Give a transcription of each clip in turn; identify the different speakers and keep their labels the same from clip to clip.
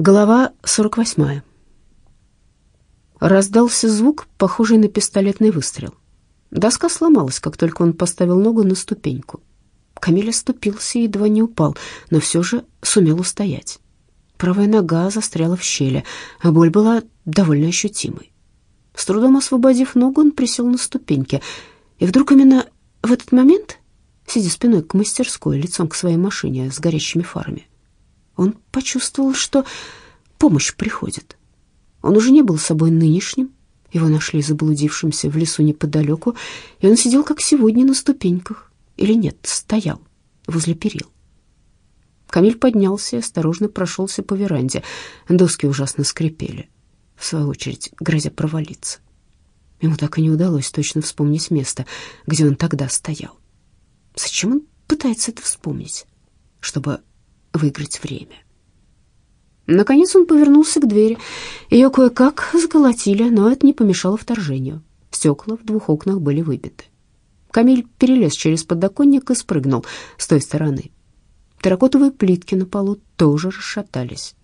Speaker 1: Глава 48. Раздался звук, похожий на пистолетный выстрел. Доска сломалась, как только он поставил ногу на ступеньку. Камиль оступился и едва не упал, но все же сумел устоять. Правая нога застряла в щели, а боль была довольно ощутимой. С трудом освободив ногу, он присел на ступеньки. И вдруг именно в этот момент, сидя спиной к мастерской, лицом к своей машине с горящими фарами, он почувствовал, что помощь приходит. Он уже не был собой нынешним, его нашли заблудившимся в лесу неподалеку, и он сидел, как сегодня, на ступеньках. Или нет, стоял возле перил. Камиль поднялся и осторожно прошелся по веранде. Доски ужасно скрипели, в свою очередь грозя провалиться. Ему так и не удалось точно вспомнить место, где он тогда стоял. Зачем он пытается это вспомнить? Чтобы выиграть время. Наконец он повернулся к двери. Ее кое-как заколотили, но это не помешало вторжению. Стекла в двух окнах были выбиты. Камиль перелез через подоконник и спрыгнул с той стороны. Терракотовые плитки на полу тоже расшатались.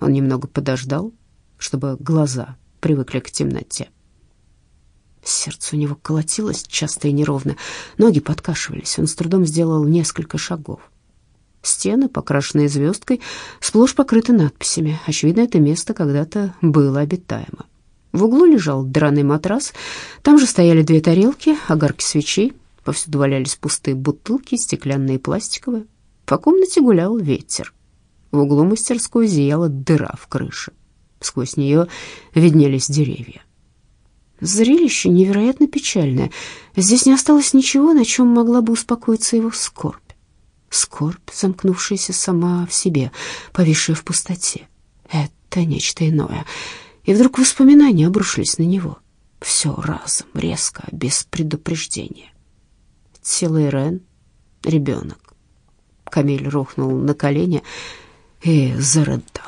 Speaker 1: Он немного подождал, чтобы глаза привыкли к темноте. Сердце у него колотилось часто и неровно, ноги подкашивались. Он с трудом сделал несколько шагов. Стены, покрашенные звездкой, сплошь покрыты надписями. Очевидно, это место когда-то было обитаемо. В углу лежал драный матрас, там же стояли две тарелки, огарки свечей, повсюду валялись пустые бутылки, стеклянные и пластиковые. По комнате гулял ветер. В углу мастерской зияла дыра в крыше. Сквозь нее виднелись деревья. Зрелище невероятно печальное. Здесь не осталось ничего, на чем могла бы успокоиться его скорбь скорбь, замкнувшаяся сама в себе, повисшая в пустоте. Это нечто иное. И вдруг воспоминания обрушились на него. Все разом, резко, без предупреждения. Тело Ирен, ребенок. Камиль рухнул на колени и зарыдал.